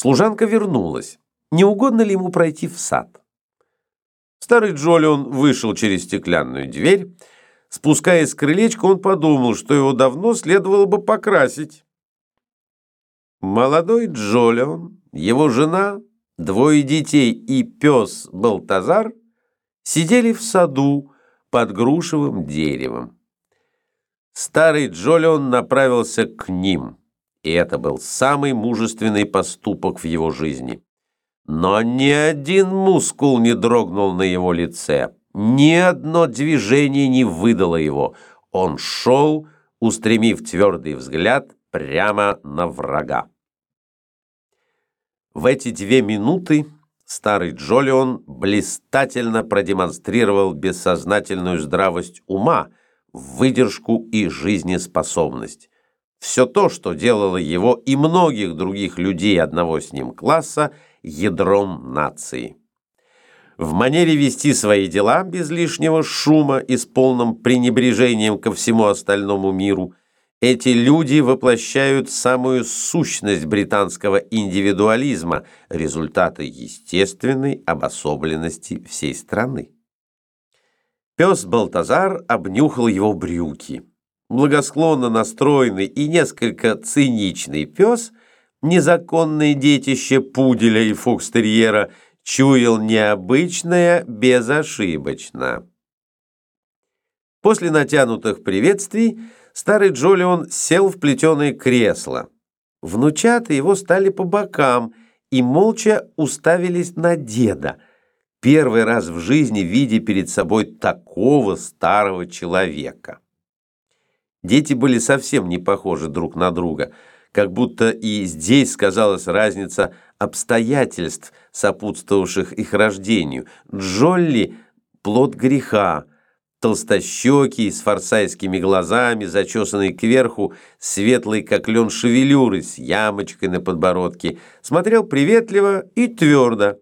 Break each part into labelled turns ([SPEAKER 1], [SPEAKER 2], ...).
[SPEAKER 1] Служанка вернулась. Не угодно ли ему пройти в сад? Старый Джолион вышел через стеклянную дверь. Спускаясь с крылечка, он подумал, что его давно следовало бы покрасить. Молодой Джолион, его жена, двое детей и пес Балтазар сидели в саду под грушевым деревом. Старый Джолион направился к ним, и это был самый мужественный поступок в его жизни. Но ни один мускул не дрогнул на его лице, ни одно движение не выдало его. Он шел, устремив твердый взгляд прямо на врага. В эти две минуты старый Джолион блистательно продемонстрировал бессознательную здравость ума, выдержку и жизнеспособность. Все то, что делало его и многих других людей одного с ним класса ядром нации. В манере вести свои дела без лишнего шума и с полным пренебрежением ко всему остальному миру, эти люди воплощают самую сущность британского индивидуализма, результаты естественной обособленности всей страны. Пес Балтазар обнюхал его брюки. Благосклонно настроенный и несколько циничный пес, незаконное детище пуделя и фокстерьера, чуял необычное безошибочно. После натянутых приветствий старый Джолион сел в плетеное кресло. Внучата его стали по бокам и молча уставились на деда – первый раз в жизни видя перед собой такого старого человека. Дети были совсем не похожи друг на друга, как будто и здесь сказалась разница обстоятельств, сопутствовавших их рождению. Джолли – плод греха, толстощекий, с форсайскими глазами, зачесанный кверху, светлый, как лен шевелюры, с ямочкой на подбородке, смотрел приветливо и твердо.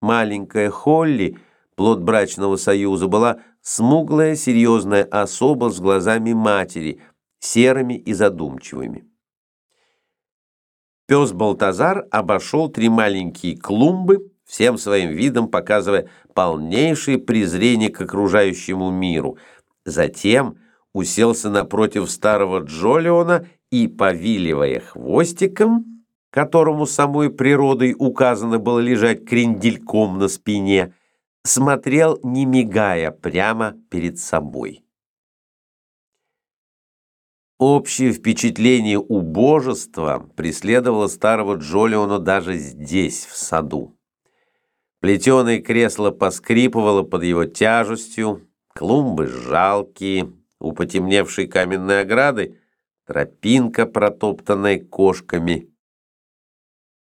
[SPEAKER 1] Маленькая Холли, плод брачного союза, была смуглая, серьезная особа с глазами матери, серыми и задумчивыми. Пес Балтазар обошел три маленькие клумбы, всем своим видом показывая полнейшее презрение к окружающему миру. Затем уселся напротив старого Джолиона и, повиливая хвостиком, которому самой природой указано было лежать крендельком на спине, смотрел, не мигая, прямо перед собой. Общее впечатление убожества преследовало старого Джолиона даже здесь, в саду. Плетеное кресло поскрипывало под его тяжестью, клумбы жалкие, у потемневшей каменной ограды тропинка, протоптанная кошками –